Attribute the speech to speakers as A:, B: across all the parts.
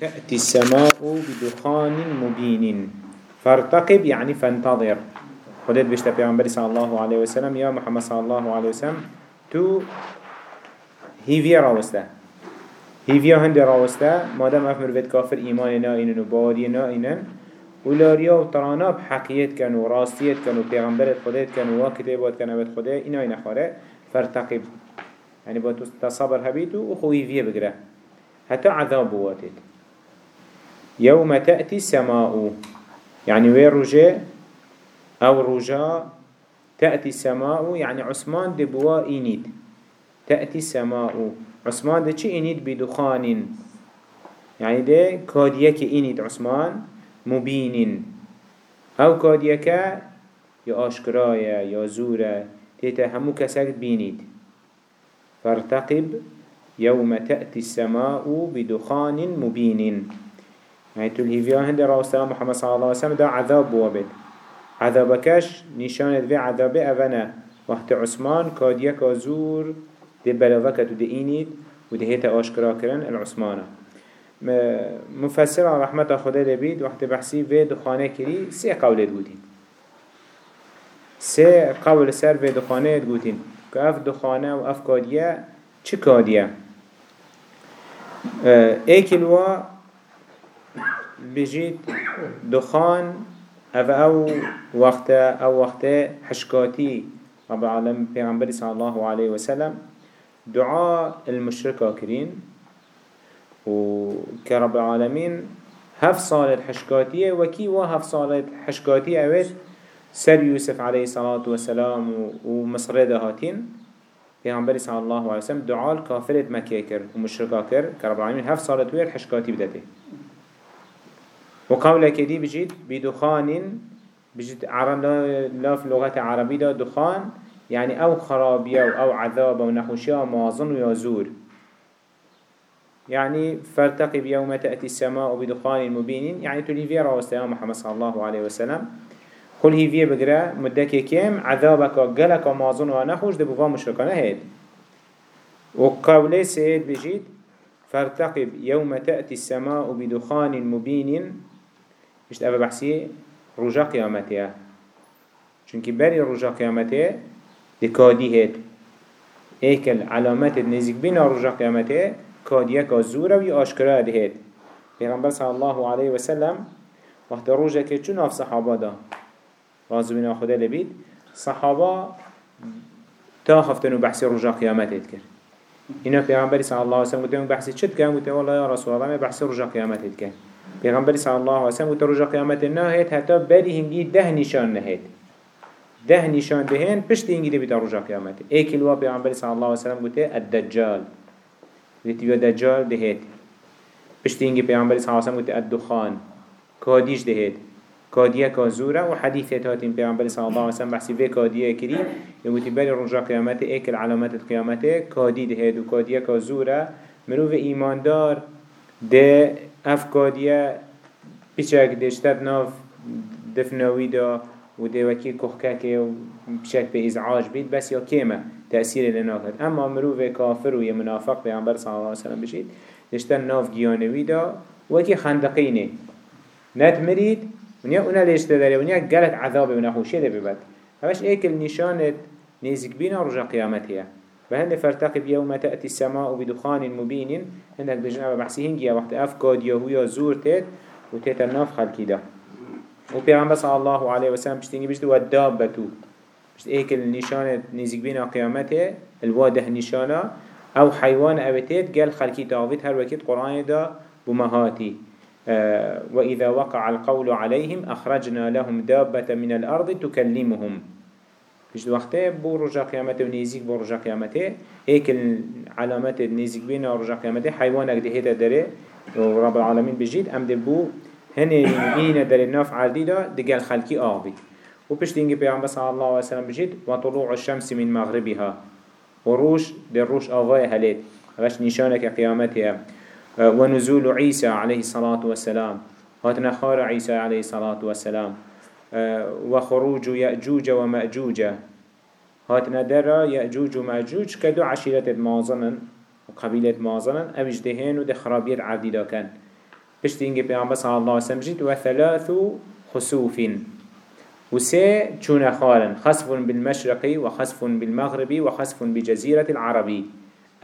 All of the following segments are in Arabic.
A: تأتي السماء بدخان مبين. فارتقب يعني فانتظر. خدت بيشتا پیغمبر صلى الله عليه وسلم يا محمد صلى الله عليه وسلم تو هيفيا راوسته. هيفيا هند راوسته. مادام اف مروفت كافر ايمان نائنن و باري نائنن ولاريا و ترانا بحقيت كان و راستيت كان و پیغمبرت خدت كان و كتابات كان ابد خده اينا نخاره فارتقب. يعني با تصبر هبيتو و خو هيفيا بگره. حتى عذاب بواتت يوم تأتي السماء. يعني وين رجاء أو رجاء تأتي السماء يعني عثمان دبوا إنيد. تأتي السماء. عثمان ده چه إنيد؟ بدخان. يعني ده كاديك إنيد عثمان. مبين. أو كاديك يا أشكرايا يا زورا تيتا همو كسك بينيد. فارتقب. يوم تأتي السماء بدخان مبين. يعني تلهيفيا هند راستا محمد صلى الله عليه وسلم دا عذاب بوابد عذابكش نشانت في عذاب أفنا وقت عثمان كاد يكا زور دي بلوكت ودي إينيد ودي هيتا أشكرا كرن العثمانة مفسر رحمة خدا لبيد وقت بحسي في دخانه كري سي قولت قوتين سي قول سر في دخانه قوتين كأف دخانه وأف كادية چه كادية ايكلوا بجيت دخان أو أو وقت أو وقت حشكاتي رب العالمين پیغمبر صلى الله عليه وسلم دعاء المشركة كرين وكرب العالمين هف صالة حشكاتية وكي وهف صالة حشكاتية اويت سر يوسف عليه الصلاة والسلام ومصر دهاتين پیغمبر صلى الله عليه وسلم دعاء الكافرة مكيكر كر ومشركة كر كرب العالمين هف صالة وير حشكاتي بدته وقولك دي بجد بدخان بجد لا في لغة عربية دخان يعني أو خرابية أو عذاب أو نخوشية مازن ويزور يعني فارتقب يوم تأتي السماء بدخان مبين. يعني تلي راوستيا محمد صلى الله عليه وسلم. قل هي في بقرأ مدك كيم عذابك قلك مازن ونخوش دبوفا مشركنا هيد. وقوله سيد بجد فارتقب يوم تأتي السماء بدخان مبين. اشت أبا بحثي رجا قيامته چونك بري رجا قيامته دي كادي هيد ايكل علامات نزيك بنا رجا قيامته كاديه كزورة وي آشكرا ده هيد پیغمبر صلى الله عليه وسلم وقت رجا كي چون اف صحابه دا رازو بنا خدا لبيد صحابه تا خفتنو بحثي رجا قيامته كر اینا پیغمبر صلی الله علیه و سلم گفتم بحثی چت کردم گفتم والله یا رسول الله من بحثی رجا قیامت کرد پیغمبر صلی الله علیه و سلم گفت رجا قیامت نهید حتی بری هنگی ده نشان نهید ده نشان دهن پشت هنگی ده بیت رجا قیامت ایک الوا پیغمبر صلی الله علیه و سلم گفت الدجال گفت دجال دهید پشت هنگی پیغمبر صلی الله علیه و سلم گفت الدخان کادیش دهید کادیه کازوره و حدیث تاتین پیامبر صلی الله علیه و سلم بحثی به کادیه کری. یموتی بلی رجا قیامت اکل علامت قیامت کادی ده دو کادیه کازوره، منو به ایماندار ده اف کادیه پیچک دشتت ناف دفنوی دا و ده وکی کخکه که پیچک به ازعاج بید. بس یا کیمه تأثیر لنا کرد. اما مرو به کافر و یه منافق پیامبر صلی الله علیه و سلم بشید. دشت ناف گیانوی دا وکی خندقینه. نت مرید ونیا اونا لیش داره ونیا گلت عذاب و نخوشی ده ببد همش ایکل نشانت نزیک بینا رجا قیامتیه و هند فرتقب يوم تأتي السماء بدخان مبين هندك بجنب بحسي هنجي وقت أفكاد يهويا زور تيت وتيت الناف خلقي ده وبيغمبر صلى الله عليه وسلم بشتينجي بشتو والدابتو بشت ايكل نشانة نزيق بين قيامته الواده نشانة أو حيوان اوتيت قال خلقي تاويت هر وكيت قرآن ده بمهاتي آه، وإذا وقع القول عليهم أخرجنا لهم دابة من الأرض تكلمهم. فيش وقته بو رجا قيامته ونيزيك بو رجا قيامته. هيك العلامات النيزيك بين رجا قيامته. حيوانك ده هيدا داره ورب العالمين بجيد. أم دبو هني إينا دار الناف عردي دا دقال خلقي آغبي وبش دينجي بيعمل صلى الله عليه وسلم بجيد. وطلوع الشمس من مغربها. وروش در روش آغاية هليت. غش نشانك قيامتها. ونزول عيسى عليه الصلاة والسلام. هاتنا خار عيسى عليه الصلاة والسلام. وخروج يأجوج ومأجوج. هاتنا درا يأجوج ومأجوج كدو عشيرة مازنا وقبيلة مازنا أبج دهين ودي خرابير عديدا كان پشتی اینگه پیغمبر صلی الله علیه وسلم جید و ثلاث خسوف و سه چون خارن. خسف بالمشرقي وخسف بالمغربي وخسف بجزيرة العربي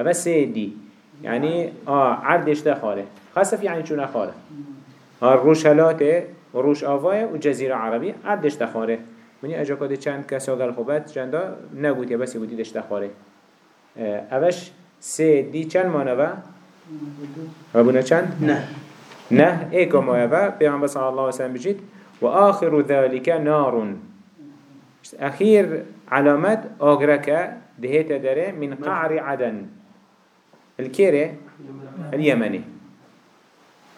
A: هذا سه دي يعني آه. عردش ده خاله خسف يعني چون خاله آه روش هلاته و روش آواه و جزيرة عربي عردش ده خاله منی اجا کده چند کسا گل خوبت؟ چندا نگوتی بسی بودی دشت خاره اوش سه دی چند مانه و؟ ربونه چند؟
B: نه.
A: نه. ایکا و پیغمبر صلی الله علیه وسلم بجید. و آخر ذلك نار أخير علامات أغرك دهيت داره من قعر عدن. الكيرة اليمني.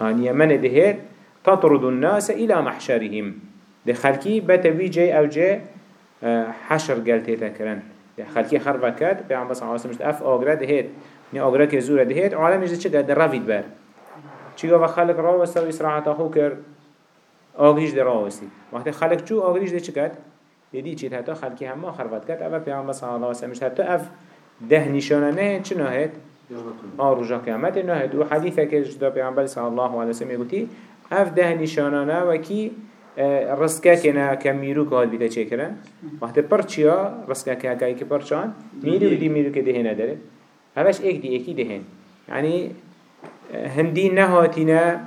A: اليمني دهيت تطرد الناس إلى محشرهم. ده خلقي بتوي جي أو جي حشر قلتي تكرن. ده خلقي خربا كد بيعم بس عاصم مش أف أغرى دهيت ني أغرى كزورة دهيت عالم يجد چه ده رفيد بر چي قوة خلق راوستا وإسراعة أخو كر. آگریش در آوستی وقتی خلق چو آگریش ده چه کد؟ یدی چید حتی خلقی همه خربت کد اول پیامبر صلی الله علیه و حتی أف ده نشانه نه چه نهید؟ آه قیامت نه دو حدیثه که جدا پیامبر صلی الله علیه وسلم گویی اف ده نشانانه و کی رسکه که نه کمیرو که هات بیته چه کردن وقتی پرچیا رسکه که اگه که پرچان میرو دی میرو که دهه نداره. همش یک دی یکی دهن. یعنی هندی نه هاتی نه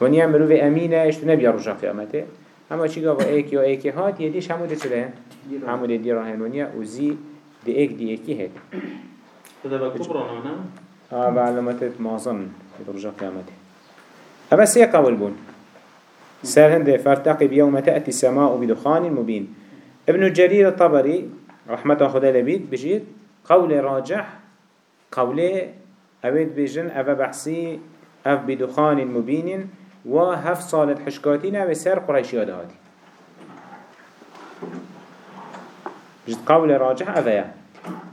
A: ونیا مرو و امینه اشتو نبیا رجا قیامته. اما چی گاو ایک یا ایک هات یه دیش همون چه ده همون دی راهن ونیا اوزی دی یک دی یکی هست
B: هذا بقى كبرى نه
A: آه بعلمت مازن رجا قیامته هذا سي قول بون. سر هنده فارتقب يوم تأتي السماء بدخان مبين. ابن جرير الطبري رحمة خدا لبيت بجيت قول راجح قول أبيت بجن أبا بحسي أف بدخان مبين و هفت سالت حشكاتينا بسر قريشي هاتي جد قول راجح أفيا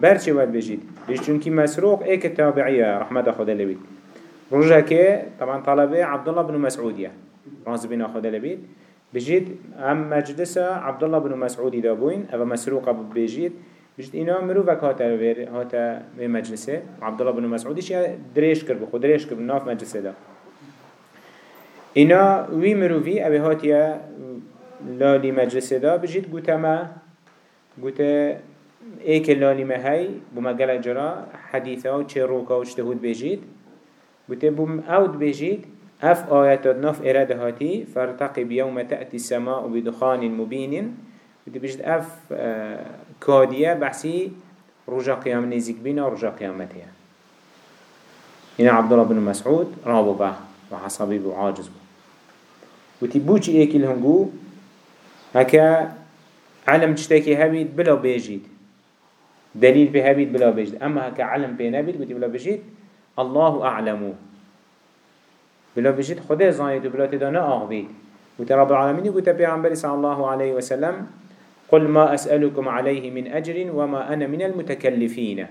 A: برشي ود بجيد ليش چونكي مسروق ايك التابعية رحمة خدا لبيت رجع كي طبعا طلبه عبد الله بن مسعودية راز بن خدا لبيت بجيد ام مجلسة عبد الله بن مسعودي دابوين أبا مسروق بجيد بجد إنا مروفك هاتا هاتا بمجلسه عبد الله بن مسعودي شيء دريش كر بخو دريش كر بناف مجلسه ده اینا وی مروفی اوه هاتیه لالی مجلسه دا. بجید گوته ما گوته ایک لالی مهی بوما گلک جرا حدیثه و چه روکا و چتهود بجید. گوته بوم اود بجید. اف آیتات ناف اراده هاتی. فرتقب یوم تأتی السماء بدخان مبین. گوته بجید اف کادیه بحثی رجا قیام نزیک بینا رجا قیامته هنا عبد الله بن مسعود رابو به وحصابي وعاجز بو وتي بوچي ايكي الهنگو هكا علم تشتكي هبيد بلا بيجيد دليل في هبيد بلا بيجيد أما هكا علم في نبيد وتي بلا بيجيد الله اعلمو بلا بيجيد خده زانيت بلا تدانا اغبيد وتي رب العالمين قلت بيعنبري صلى الله عليه وسلم قل ما أسألكم عليه من أجر وما أنا من المتكلفين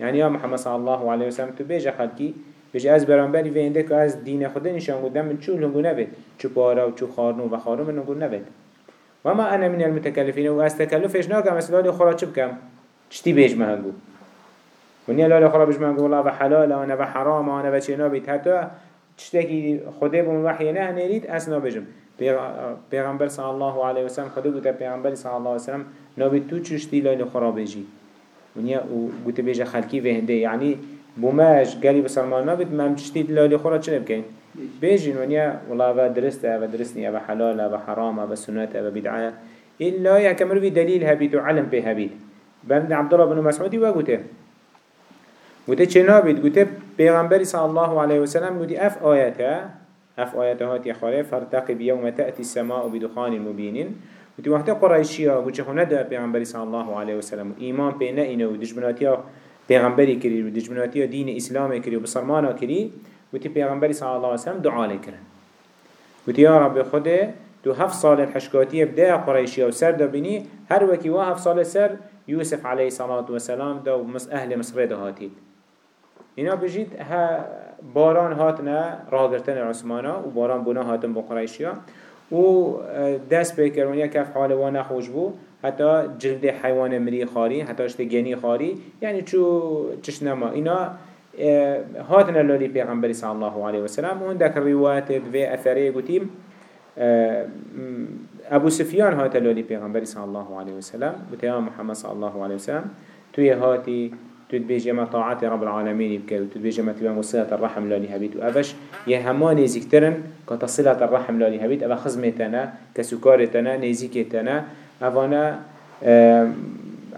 A: يعني يا محمد صلى الله عليه وسلم تبيج خلقي بيجي از برانبري وينده که از دين خدا نشان قدام من چو لنگو نبید. چو پارا و چو خارنو و من لنگو نبید. و ما أنا من المتكلفين و از تکلفش ناکم از لالی خورا چه بکم؟ چتی بیج مهنگو ونیا لالی خورا بیج مهنگو والله و حلال و و حرام و و چه نابید. حتی چتکی خدا بون وحی نه نرید از نابجم پیغمبر صلی الله علیه و سلم خدا گوته پیغمبر صلی الله علیه و سلم نابید تو چشتی لالی خورا بیجی ونیا گوته بیج خلکی وهنده یعنی بوماش قالي بسلمان نبيت ما مشتي لالي خورا چنه بكين بيجين ونيا والله أبا درسته أبا درسني أبا حلال أبا حرام أبا سنة أبا بدعاء إلا يكمل في دليل هبيت وعلم به هبيت بند عبد الله بن مسعود وقوته قوته چه نابید؟ قوته پیغمبری صلی الله علیه وسلم قوته اف آیته اف آیته هاتی خاله فرتقب يوم تأتي السماء بدخان مبين قوته وقت قرائشی ها قوته خونه ده پیغمبری صلی الله علیه وسلم ایمان پی اینه و دجمناتی ها پیغمبری کری و دجمناتی دین اسلام کری و بسرمانا کری و تی پیغمبری صلی الله علیه وسلم دعا لکرن. تی یا رب خود تو هفت سال حشکاتی بده قریشی و سر دابینی هر وکی و هفت سال سر یوسف علیه صلاة و سلام دا اهل مصر دا هاتید. اینا بجید ها باران هاتنا راگرتن عثمانا و باران بنا هاتن قریشی و دست بکرون یک کف حال و نخوش بو. حتی جلد حیوان مری خاری حتی اشت گنی خاری. یعنی چو چشنما اینا هاتنا لولي پیغمبری صلی الله علیه وسلم و هندک روایت و اثره اه، ابو سفیان هات لولي پیغمبری صلی الله علیه وسلم و محمد صلی الله علیه وسلم توی هاتی تدبيج ما طاعات رب العالمين بكي وتدبيج ما تبا وصلة الرحم لالي هبيت وأفش يهما نيزيكترن كتصلة الرحم لالي هبيت أفا خزمتنا كسكارتنا نيزيكتنا أفانا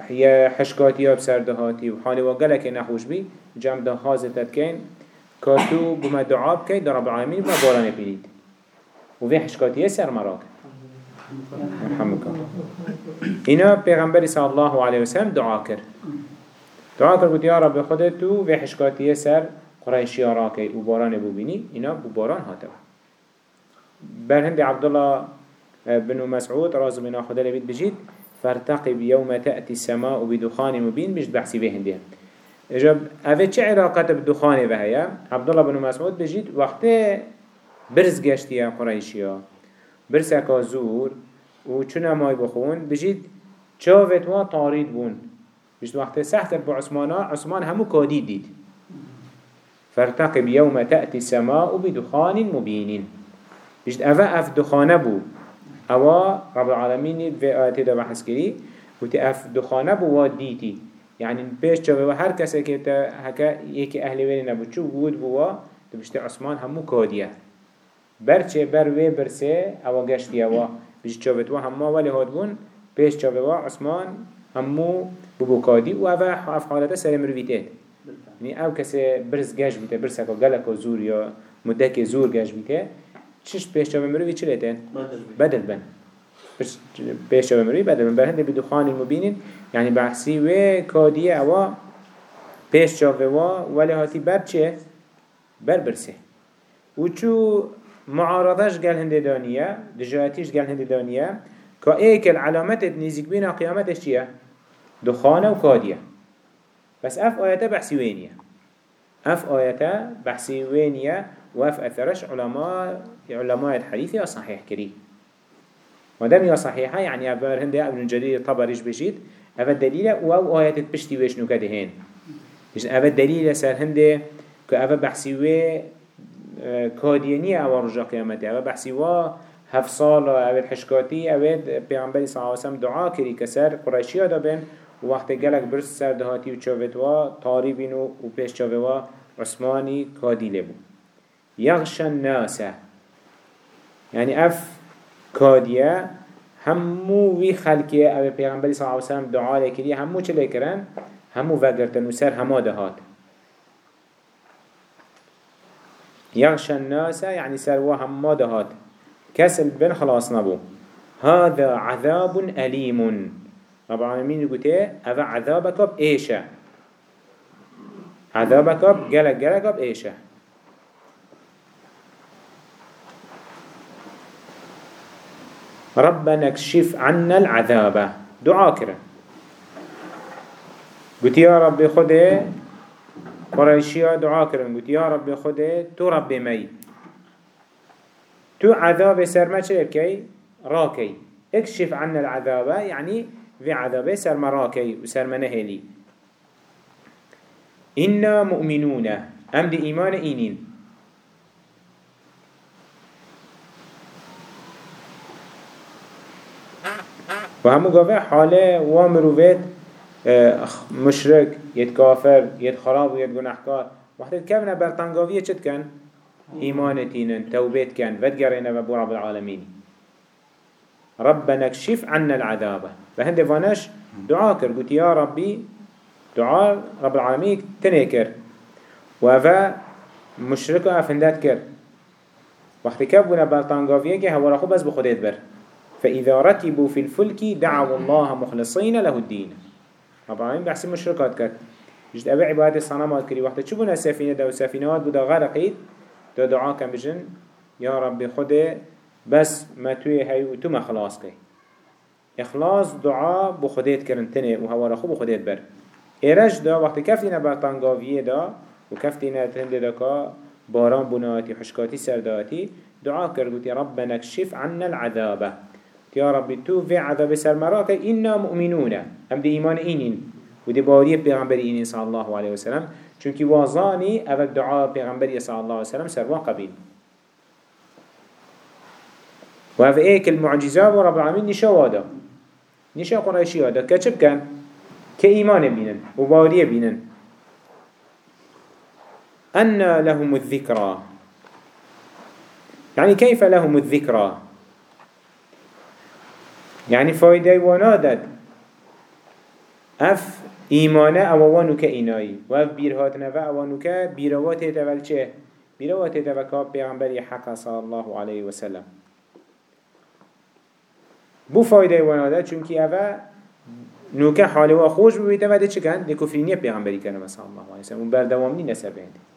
A: هي حشكاتي وبسردهاتي وحالي وقالك نخوش بي جام ده خازتت كين كاتو بما دعا بكي در رب العالمين بما باران بيليد وفي حشكاتي سر مراك محمد إنا پیغمبر صلى الله عليه وسلم دعا كر دعا کرد بود یا رب خودت تو حشکاتی سر قریشی راکی و باران ببینی. اینا بو باران هاته بر هند عبدالله بن مسعود راز بنا خدا لبید بجید فارتقب يوم تأتي السماء بدخان مبين مش بحثي به هنديه اجاب اوه چه علاقات بدخان به عبدالله بن مسعود بجید وقت برز گشتی قریشی برز اکا زور و چون مای بخون بجید چاوت و طارید بون. بجد وقت سحت بو عثمانا عثمان همو كاديد ديد فارتقب يوم تأتي السماء بدخان مبين بجد أفا أف دخانه بو. أوا رب العالمين في آيات دا بحث كري وتي أف دخانه بو واديتي يعني بيش جاوه هر كسا كتا هكا يكي أهل ويلي نبو چو بود بوا تبشت عثمان همو كاديه برچه بر وی برسه اوا گشتی اوا بیش چاوت و همه ولی هاد بون پیش چاوه عثمان همو ببوكادي و اوه اف حالته سر مروفيته يعني أو کسی برز گش بیته برز اکا گلک و زور یا مدک زور گش بیته چش پیش جا مروفی چه لیتن؟ بدل بن. پیش جا مروفی بدل بن. برهنده بدخانی مبینین يعني بحثی و کادیه اوا پیش جا و ولی هاتی بر چه؟ بر برسه و چو معارضش قال هنده دانیه دجاتیش قال هنده دانیه. که ایک العلامت نزیک بین قیامتش چیه؟ دخانه وكادية بس اف آياته بحثي وينية اف آياته بحثي وينية واف اثرش علماء علماء الحديث يا صحيح كري مادام يا صحيحة يعني أبار هندي ابن الجرير طبريش بجيت أفا الدليل واو آيات بشتي ويش نكده هين أفا الدليل سر هندي كأفا بحثي وي كادينية أو رجا قيامته أفا بحثي وا هف صال أو الحشكاتي أو بيعنبالي صلى الله عليه وسلم دعا كري كسر قريشية دابن وقت گلک برس سر دهاتی و چاوتوا تاری بینو و پیش چاوتوا عثمانی کادیله بو یغشن ناسه یعنی اف کادیه همو وی خلقیه او پیغمبری صلی اللہ وسلم دعا لکریه همو چه لکرن؟ همو وگرتن و سر همه دهات. يغشى الناس يعني سروا هم دهات كسل بن خلاص نبو. هذا عذاب أليم. رب العالمين يقول أفا عذابك بإيشة عذابك بجلك جلك بإيشة ربنا اكشف عنا العذاب. دعا كرة. قلت يا ربي خده قريشيا دعا كرن قلت يا ربي خده تو ربي مي. تو عذاب سرما بكي راكي اكشف عنا العذاب يعني في عذابه سر مراكي وسر منهلي إنا مؤمنون أم دي إيمان إينين وهمو قوة حالة وامروفات مشرك يد كافر يد خراب ويد گناحكار وقت كيفنا برطنقاوية چد كان إيمان تينن توبيت كان ودقرين بابو رب العالمين ربنا اكشف عنا العذاب. فهند فانش دعا كر قلت يا ربي دعاء رب العالمين تنكر وفا مشركة افندات كر وقت كابونا بلطانقافية كي هوا رخو بس بخديت بر. فإذا ركبوا في الفلك دعوا الله مخلصين له الدين رب العالمين بحسي مشركات كر جد أبي عبادة الصنامات كري وقت شبنا السفينة دا وسفينات بدا غرقيد دا دعا كان بجن يا ربي خده بس ما توي هاي وتما خلاص كي إخلاص دعاء بخديت كرنتنه وهو رخو بخديت بر. إيرج دا وقت كفتنا برطانقاوية دا وكفتنا تهند دكا باران بناتي حشكاتي سرداتي دعاء كرقوت يا ربنا اكشف عنا العذاب يا ربي تو في عذاب سرمراك إنا مؤمنون. هم دي إيمان إينين ودي بارية بيغمبر إينين صلى الله عليه وسلم. چونکی وازانی اول دعا پیغمبر صلی الله علیه وسلم سروا قبیل و أو ایک المعجزة و رب العالمین نشا وادا. نشا قرائشی وادا. که چه بکن؟ که ایمان بینن و باوری بینن. أن لهم الذكرى. يعني كيف لهم الذكرى؟ يعني فايدة ونادت اف ایمانه اوانو که اینایی. و اف بیرهاتنه و اوانو که بیروات تول چه؟ بیروات تول که پیغمبری حق صلی الله علیه وسلم بو فایده واناده چونکی اوه نوکه حاله و خوش ببیده و ده چه کن؟ ده کفرینی پیغمبری کنه صلی الله علیه و بردوامنی نسبه هنده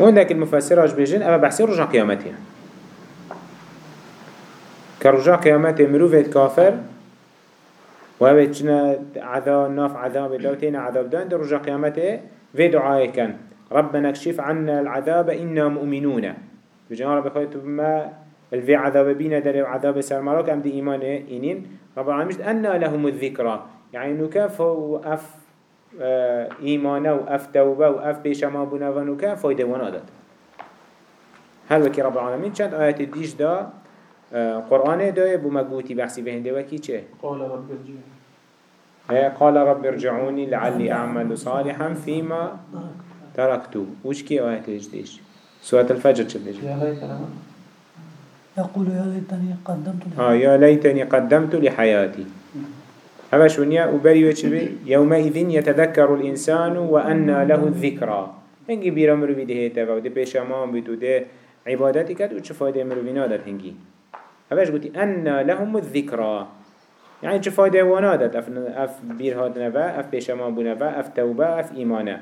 A: وعندك المفسر اش بيجن أما بحثي رجع قيامتها كرجع قيامته مروفيت كافر وهو چنا عذاب ناف عذاب دوتين عذاب دان رجع قيامته في دعائه كان. ربنا اكشف عنا العذاب إنا مؤمنون. بجان رب خيط بما الفي عذاب بينا در عذاب سرمراك ام دي إيمان إنين. رب العالمين أنا لهم الذكرى. يعني نكاف أف ایمانه و اف توبه و اف پیشما بونه و نوکه فایده وأنا داد هر وکی رب العالمین چند آیت دیش دا قرآن دای بو مگوتی بحثی به هنده وکی چه؟
B: قال رب ارجعوني
A: قال رب ارجعوني لعلي أعمل صالحا فيما تركتو وش كي آيات دیش؟ سورة الفجر چه
B: يا ليتنا
C: يقول يا ليتني قدمت لي
A: آه يا ليتني قدمت لحياتي همش ونيا وبري وشبه يومئذ يتذكر الإنسان وأن له الذكرى. هنگی بیرا مروی ده هیتا و ده پیشمان بید و ده عبادتی کد و چه فایده مروی نادد هنگی همش گوتی أن لهم الذكرى. يعني چه فایده وانادت أف, أف بیر هاتنه و أف پیشمان بونه و أف توبة أف ایمانه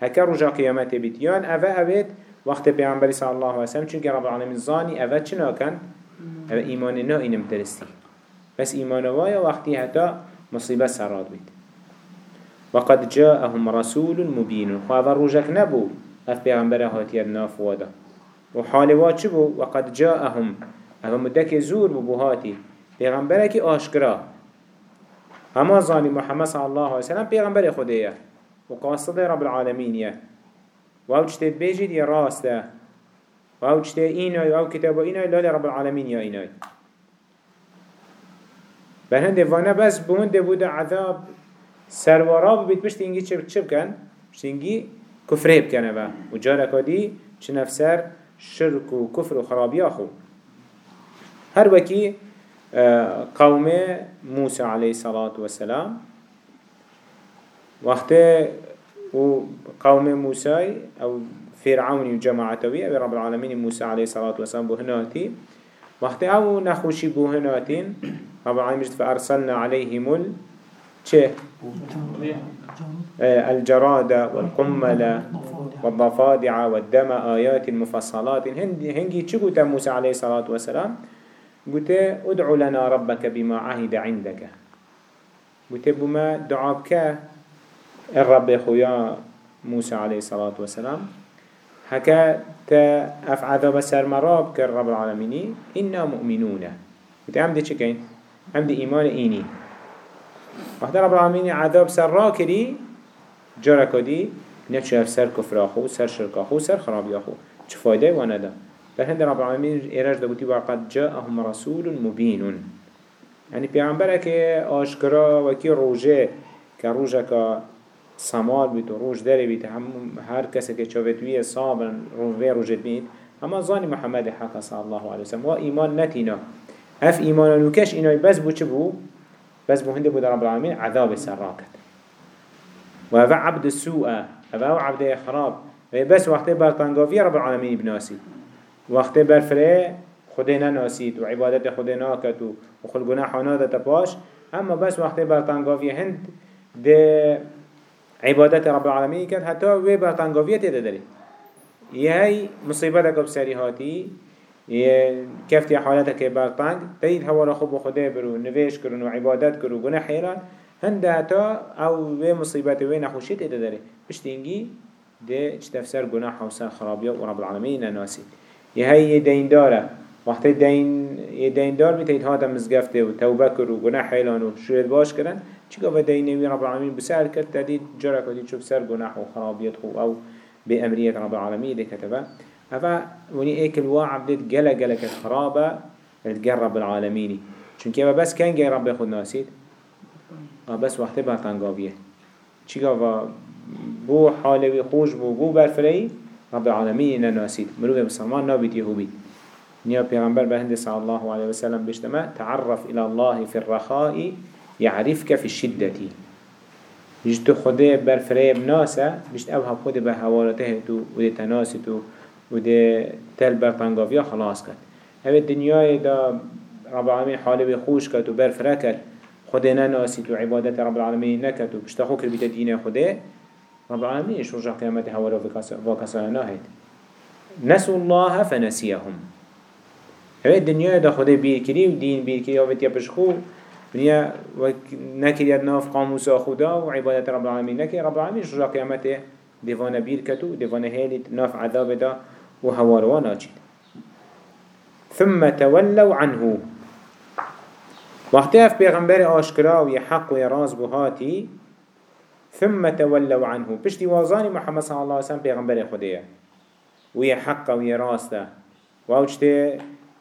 A: هكا رجا قيامت بيتيان أفا أبيت وقت پیغمبر صلى الله عليه وسلم چونك رب العالمين زاني أفا چنا كان؟ أفا إيمان نا إنم ترستي. بس إيمان وايا وقتي حتى مصيبة سراد بيت وقد جاءهم رسول مبين وهذا رجك نبو أف پیغمبر هاتي الناف وادا وحال واتشبو وقد جاءهم. أفا مدك زور ببوهاتي پیغمبرك آشكرا هما ظالم محمد صلى الله عليه وسلم پیغمبر خديه وقاصد رب العالمين يا واو جتت بيجي دي راسته واو جتت ايناي واو كتابه ايناي لا رب العالمين يا ايناي بهند وأنا بس بهند بود عذاب سروارا بيت بشت انجي چه چه بكن بشت انجي كفره بكنه با وجارك دي چه نفسر شرك و كفر و خرابي اخو هر وكي قوم موسى عليه الصلاة والسلام وقت قوم موسى أو فرعون وجماعته أبي رب العالمين موسى عليه الصلاة والسلام بهناتي وقت أو نخوشي بهناتين رب العالمين فأرسلنا عليهم ال چه؟ الجراد والقمل والضفادع والدم آيات مفصلات. هنجي چه قلت موسى عليه الصلاة والسلام؟ قلت ادعو لنا ربك بما عهد عندك قلت بما دعابك الرب خويا موسى عليه الصلاة والسلام هكا تا اف عذاب سرمراب كر رب العالمين إنا مؤمنون. قلت عمدي چكين عمدي إيمان إيني. وقت رب العالمين عذاب سر راكري جركو دي نتشو اف سر كفر أخو سر شرك أخو سر خراب أخو. چه فايده وأنا دا فهند رب العالمين إيراج دا وقد جاءهم رسول مبين يعني پیغمبرك آشكرا وكي روجه كروجه که سمال بید و روش داره بید هم هر کسی که چاوتوی روی روشت بید اما زانی محمد حق صلی الله علیه وسلم و ایمان نتینا. اف ایمان نوکش اینای بس بو چه بو؟ بس بو هنده بود رب العالمین عذاب سراکت. و اوه عبد السوء اوه عبد اخراب و بس وقتی برطنگاوی رب العالمین بناسی وقتی برفره خود نناسید و عبادت خود ناکد و خل گناح نادت پاش. اما بس وقتی برطنگاوی هند ده عبادت رب العالمين كان حتى وي برطنگاوية تيدا داري يهي مصيبتك بسري هاتي كفتي حالتك برطنگ تيد هوا خب خده برو نويش کرن و عبادت کرو گناه حيران هنده حتى أو وي مصيبت وي نخوشي تيدا داري بشتينجي ده اجتفسر گناه وسر خرابية ورب العالمين ناسي يهي دين داره. وقتی دین یه دار بیتید هاتا مزگفته و توبه کر و گناه حیلان و شرید باش کرن. چی که دینوی رب العالمین؟ بسر کرد تدید جرا کدید شو بسر گناه و خرابیت أو بأمرية رب العالمين دي كتبه أفا وني إيك الواع بديت جلا جلا كخرابة تجرب رب العالمين چون كيما بس كان جاي رب ياخد ناسيد بس وقت بها تنقابية. چي قافا بو حالوي خوش بو بو برفري رب العالمين ناسيد مروه بسلمان نابت يهوبيت نيا پیغمبر بهند صلى الله عليه وسلم بيشتما تعرف إلى الله في الرخاء يعرفك في الشدة. بيشتو خده برفره بناسا بيشت اوها خده به حوالته تو وده تناسي تو وده تل برطنگافيا خلاص كد هذه الدنيا دا رب العالمين حاله بخوش كد و برفره كد خده نناسي تو عبادت رب العالمين نكد و بيشتخو كر بيت دين خده رب العالمين إيش رجع قيامته حواله وكسانا ناهد نسوا الله فنسيهم هذه الدنيا دا خده بير كري و دين بير كري وفت يبشخو ونیا و نکرید ناف قاموس خدا و عبادت رب العالمین نکرد رب العالمین شجا قیامته دیوان بیر کتو دیوان هیلید ناف عذاب دا. و هواروان آجید ثم تولوا عنه. وقتی اف پیغمبر آشکرا و حق و راز بهاتی ثم تولوا عنه. پشتی وازانی محمد صلی الله علیه وسلم پیغمبر خدایه و حق و راز ده. و اوجته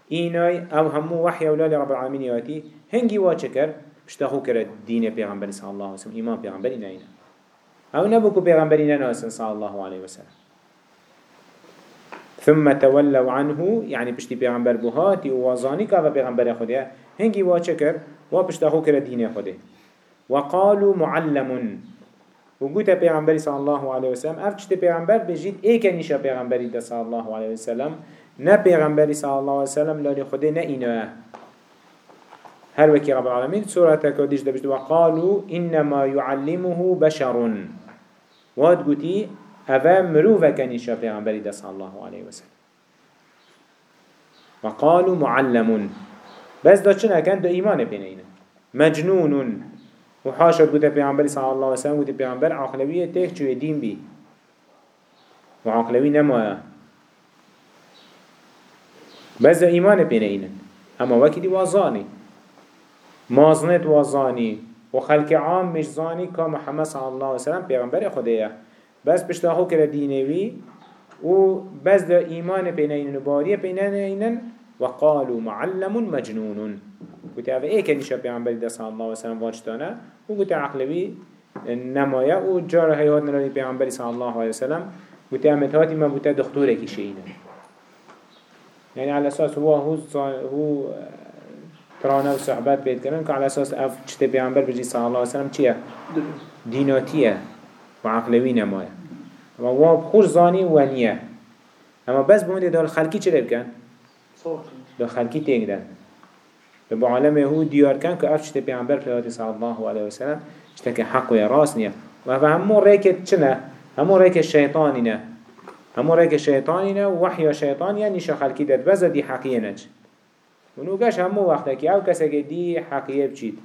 A: اینای أو همو وحی أولاد رب العالمین یاتی. هنگی وا چکر پشتاخو کرد دین پیغمبر صلی الله علیه وسلم ایمان پیغمبری نه أو نبو کو پیغمبری نه ناسن الله علیه وسلم. ثم تولوا عنه يعني بشتي پیغمبر بوهاتي ووازاني كافا پیغمبر خده هنگي وا چكر وا پشتاخو كر دين خده وقالوا معلم. وقوت پیغمبر صلى الله عليه وسلم اف چت پیغمبر بجید ایک نیشا پیغمبری ده صلى الله عليه وسلم نه پیغمبری صلى الله عليه وسلم لانی خده نه اینه هر وكي رب العالمين سورة كوديش دبشت وقالوا إنما يعلمه بشر واد قتي مروفا كان يشاف پیغمبری صلى الله عليه وسلم وقالوا معلم بس دا چنا كان دا إيمان بينينا مجنون وحاشا قد پیغمبری صلى الله عليه وسلم قد پیغمبر عقلوية تيك چوه دين بي وعقلوية نموه بس دا إيمان بينينا أما وكي دي وازاني مازنت وزاني وخلق عام مش زاني محمد صلى الله عليه وسلم پیغمبر خديه بس بشتاخو كده دينوي و بس ده ايمان بينين وباريه بينين وقالوا معلم مجنون قلت هذا إيه كان يشاب پیغمبر ده صلى الله عليه وسلم واجتانا وقلت عقلوي نمايا و جار هيات نراني پیغمبر صلى الله عليه وسلم قلت امت هاتي ما بوتا دختورك شيئنا يعني على أساس هو هو هو ترانه و صحبت بيت كرن على أساس أف چت بيعنبر بجي صلى الله عليه وسلم چيه ديناتيه وعقلوي نمايه اما واب خوش زاني ونيه اما بس بمده دار خلقي چه بكن دار خلقي تيگدن ببا عالم هو ديار كان كأف چت بيعنبر فيهاتي صلى الله عليه وسلم چتك حق و راس نيه وهذا همو ريكت چنه همو ريك الشيطاني نه. همو ريك الشيطاني نه وحي الشيطان يعني شا خلقي داد. بزا دي حقية نج ونوگش همو وقتا که أو کسی که دی حقیه بچید.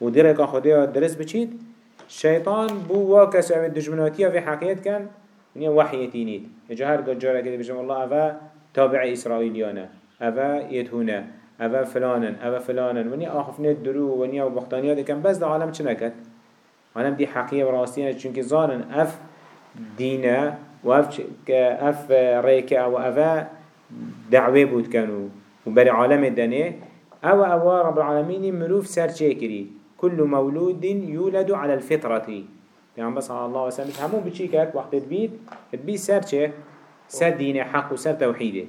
A: و درک خدا درست بچید شیطان بو وا کسی أو دجمناتی أو حقیت کن ونیا وحیتی نید اجا هر جاره که بجم الله اوه تابع اسرائیلیانه اوه یتهونه اوه فلانن اوه فلانن ونیا آخفنه درو ونیا و بختانیات کن بس ده عالم چه نکد عالم دی حقیه و راستینه چونکه زانن اف دینه و اف, اف ریکه و اوه دعوه بود کنو وبر عالم الدنيا أو أو رب العالمين مروف سر كري كل مولود يولد على الفطرة. يعني بس على الله وسلم همون بتشيكك وقت تبيت تبيت سر چه؟ سر دين حق وسر توحيده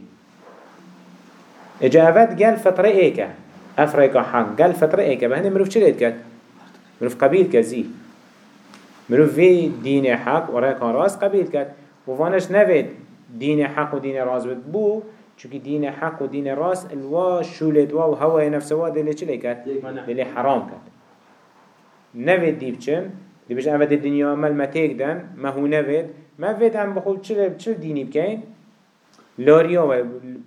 A: إجابات قال فطرة إيكا أفريقا حق قال فطرة إيكا بهنا مروف چليت كات مروف قبيل كزي مروف في دين حق وراك راس قبيل كات وفانش نفيد دين حق ودين راس بو چونكي دين حق ودين راس الوا شولد وا وهوا نفسه وا دلي چلي كات دلي حرام كات نوید دیب چن دی بش اول دنیا عمل ما تیک دن ما هو نوید ما وید هم بخود چل چل دینی بکن لاریا و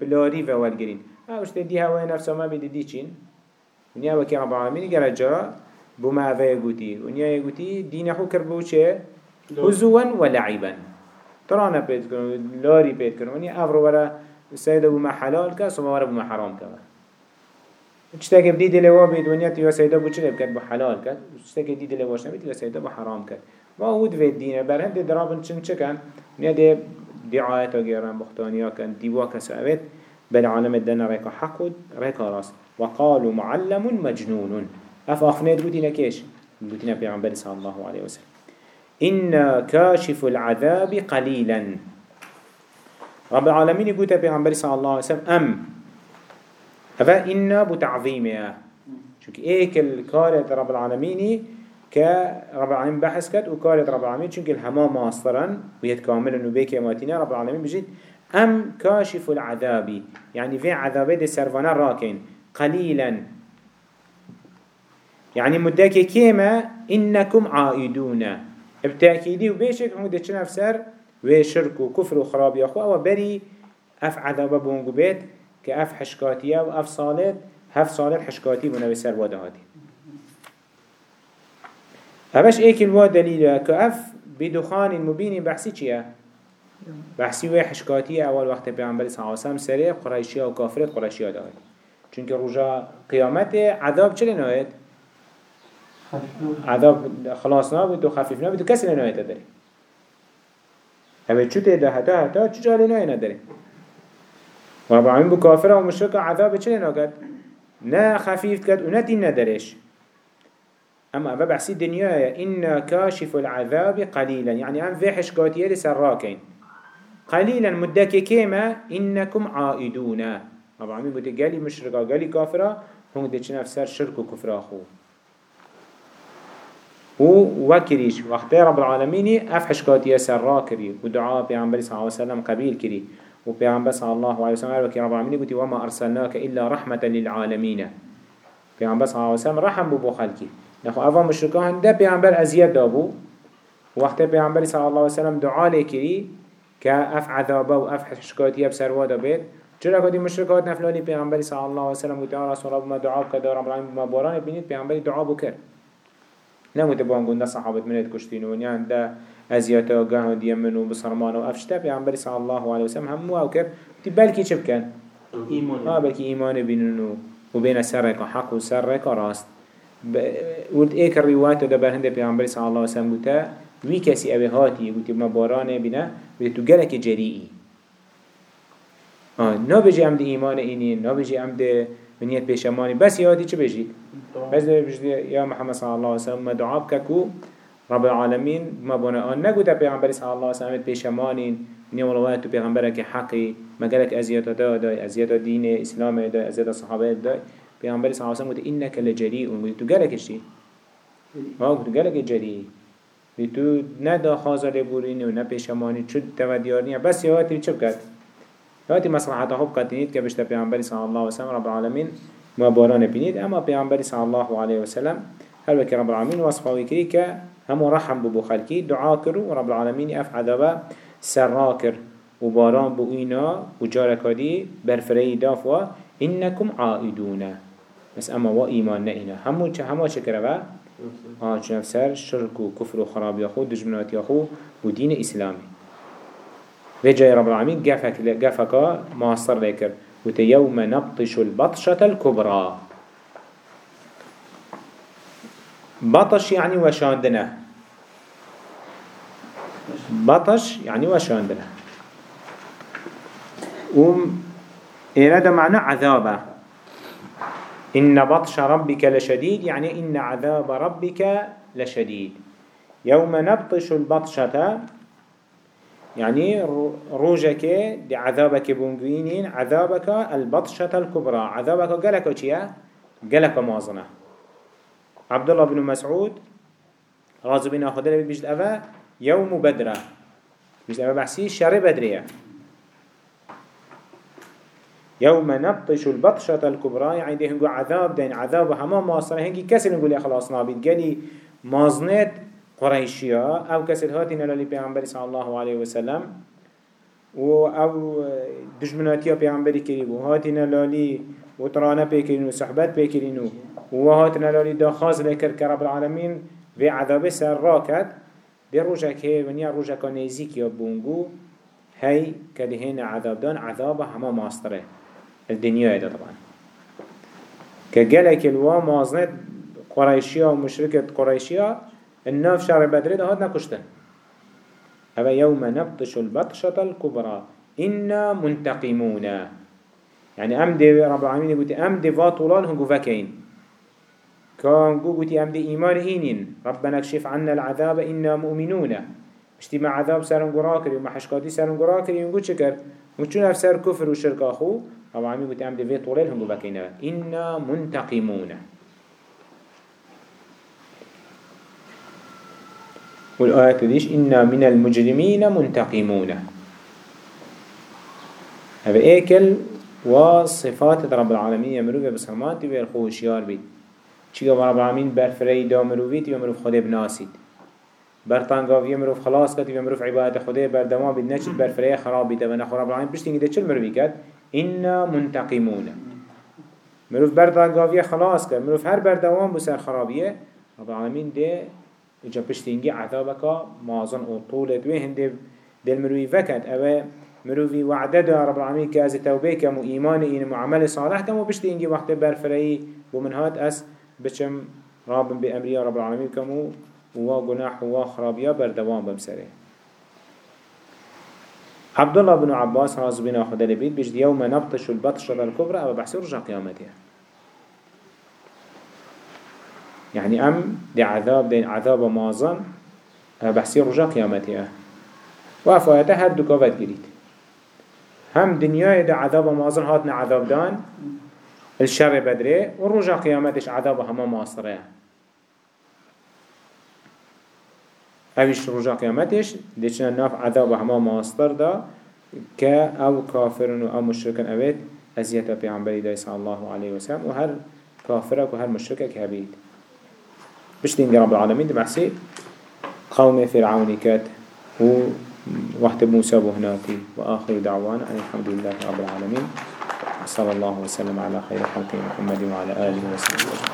A: لاری و ولگرین اوش دی هوا نفسه ما بید دی چین ونیا وکی رب العالمین گر جا بو ما اوه گوتی. ونیا گوتی دین خو کر بو چه هزوا و لعبا ترانا پید کرن لاری پید کرن ونیا افرو ورا سيد ابو ما حلال كا سمار ابو ما حرام كا چتا که بدید لوا بید ونیا تیوا سیدا بو چه بکد بو حلال کد چتا که دید لواش نبید تیوا سیدا بو حرام کد و هود وید دینه بر هند درابن چن دی دعایت گیرن بختانیا کن دیوا کسو اوید بل عالم الدنا ريكا حق ريكا راس وقالوا معلم مجنون. اف اخنيت قلتنا كيش قلتنا بيعنبالي صلى الله عليه وسلم. إن كاشف العذاب قليلا. رب العالمين يقول بيعنبالي صلى الله عليه وسلم أم هذا إنا بتعظيمها شوك إيك الكارة رب العالمين كرب العالمين بحث كت وكارة رب العالمين شوك الهما ماصرا ويد كاملا نبيك يماتنا رب العالمين بجد أم كاشف العذاب يعني في عذابه دي سرفانا راكين قليلا. يعني مدك كيما إنكم عائدون. بتأكيدي وبيشك عمود تشنف سر وشرك وكفر وخراب يا أخوة وبري أف عذاب بونجو بيت. که اف حشکاتیه و اف صالت هف صالت حشکاتی بونه به سر واده هاتی اوش ایک الوا دلیل که اف بدخان مبین بحثی چیه؟ بحثی و حشکاتی اول وقت پیانبر سعاسم سره قرائشی و و کافرت قرائشی ها دارد چونکه روژا روزا قیامت عذاب چلی نوید؟ عذاب خلاص نبود و خفیف نبود و کسی نوید داره همه چوته ده حتی حتی چجا نوید نداره ورب العالمين بو كافر و مشرك عذاب چلي نهايت نا خفيف كد و نتين نداريش أما أبا بحسي الدنيا إن كاشف العذاب قليلا. يعني أم في حشكاتيه لسراكين. قليلا مدك كيما إنكم عائدون. رب العالمين بوتي قالي مشرقا قالي كافرا هم دي چنف سر شرك و كفر أخو. و وكريش. وقت رب العالمين أفحش كاتيا سر كري ودعاء بيعنبري صلى الله عليه وسلم قبيل كري. وبيعنبر صلى الله عليه وسلم وكي رب العالمين بوتي وما أرسلناك إلا رحمة للعالمين بيعنبر صلى الله عليه رحم ببو خلقي نخو أفا مشركان ده بيعنبر أزياد دابو وقت بيعنبر صلى الله عليه وسلم دعاء لكري كأف عذابه وأف حشكاتيه بسرواده بيت چرا کدی مشرکات نفلالی پیامبری صلی الله و سلم گفت رسول الله ما دعا بک دارم رحم ما باران بینید پیامبری دعا بکر نموت بان گنده صحابت منید کشتین و نیان ده ازیات و گاه دیم منو بسرمان و افشته پیامبری صلی الله علیه و سلم هم أو کر تی بلکی چه بکن؟ ایمان. ها بلکی ایمان بینن و بین سرک حق و سرک راست. ولد ایک روایت ده بر هند پیامبری صلی الله علیه و سلم گفت وی کسی اوه هاتی؟ گفت ما باران بینه بده تو گلک جریئی آه نبجي عمد إيمان إني نبجي عمد منيت بيشماني بس يادي چه بجي بس بجي يا محمد صلى الله عليه وسلم دعاب ككو رب العالمين ما بنا. آن نگو تا پیغمبر صلى الله عليه وسلم بيشماني نيا ولوات پیغمبرك حقي مقالك أزيات دا دا أزيات دين إسلام دا أزيات صحابة دا پیغمبر صلى الله عليه وسلم قلت إنك لجريء قلت تو الشي ما قلت قالك جريء تو ندا خازر بوريني و نپیشمانی چود تودیارنی بس یادی چه بکرد هاتي مصلحة حب قتنيت كبشت پیامبری صلى الله عليه وسلم رب العالمين ما باران بنيت أما پیامبری صلى الله عليه وسلم هل بك رب العالمين وصفه وكري هم رحم ببو خلقي دعا كرو ورب العالمين أف عذابا سراكر وباران بوئينا وجاركادي برفري دافوا إنكم عائدون. بس أما وإيمان نئنا همو همو شكرا آه چنف سر شرك وكفر وخراب يخو دجمنات يخو ودين إسلامي. وجاي رب العالمين قفك قفك معصر لكر وت يوم نبطش البطشة الكبرى. بطش يعني وشاندنا بطش يعني وشاندنا وم إرادة معنى عذابه. إن بطش ربك لشديد يعني إن عذاب ربك لشديد. يوم نبطش البطشة يعني روجك دي عذابك بونجوينين عذابك البطشة الكبرى. عذابك قالك وشيا قالك موازنة عبد الله بن مسعود غازو بن أخذ لبي بجد أفا يوم بدرة بجد أفا بحسي شر بدرية يوم نبطش البطشة الكبرى. يعني دي هنقول عذاب دين عذاب هما مواصلة هنجي كسر نقول يا خلاص نابد قالي مازنت قريشيا أو كسر هاتين للي پیغمبر صلى الله عليه وسلم. و أو دجمناتيا پیغمبری کری و هاتين لالي و ترانه پیکرین و صحبت پیکرین و هاتين لالي دا خاز لکر کرب العالمين و عذاب سر راكت. دي روجك هي ونيا روجك نيزيك يا بونغو هاي كده عذاب دان عذابه هما ماستره. الدنيا ده طبعا. كجلك الوا مازنت قريشيا ومشركة قريشيا الناف شعر بدر ده هاد نكشتن أبا يوم نبطش البطشة الكبرى. إنا منتقمون. يعني أم دي رب العالمين يقول أم دي فاطولان هم فاكين كان قوتي أم دي إيمان إينين ربنا اكشف عنا العذاب إنا مؤمنون. مع عذاب سرن قراكري وما حشكاتي سرن قراكري. ونقول شكر. وشون أفسر كفر وشرك أخو؟ رب العالمين يقول أم دي فاطولان هم فاكين إنا منتقمون. والآيات ديش إنا من المجرمين منتقمون. هذا إيكل وصفات رب العالمين يمرو بسرمان تبي الخوشيار بي چیگه رب العالمین بر فری دا مروفی تیو مروف خدا بناسید بر تنگاوی مروف خلاص کد تیو مروف عبادت خدا بر دوام بید نچید بر فری خراب بید و نخو رب العالمین پشتینگی ده چل مروفی کد اینا منتقمون. مروف بر تنگاوی خلاص کد مروف هر بر دوام بسر خرابیه رب العالمین ده اجا پشتینگی عذابکا مازن أو طولت وی هنده دل مروفی فکد اوه مروفي وعده دا رب العالمين كاز توبه كم و إيمان إن معامل صالح كم و بشتي وقت برفري بمنهات أس بچم راب بأمري رب العالمين كمو و جناح و خرابيا بردوام بمسره عبد الله بن عباس راز بنا خدا لبيت بجد يوم نبطش البطشة الكبرى أو بحث رجع قيامتها يعني أم دي عذاب دي عذاب مازن بحث رجع قيامتها وفايتها هر دو كافت جريد هم دنيا دي عذاب مازن هاتنا عذاب دان. الشر بدري ورجع قيامتش عذاب هما ماصره اوش رجع قيامتش ديشنا ناف عذاب هما ماصر دا كا أو كافرن أو مشركن اويت ازيتا بيعنبري داي صلى الله عليه وسلم وهر كافرك وهر مشركك هبيت بشتين رب العالمين دي بحسي قوم فرعون كات. و وقت موسى بهناتي وآخر دعوانا أن الحمد لله رب العالمين. صلى الله وسلم على خير خلقه محمد وعلى آله وسلم